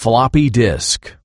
Floppy disk.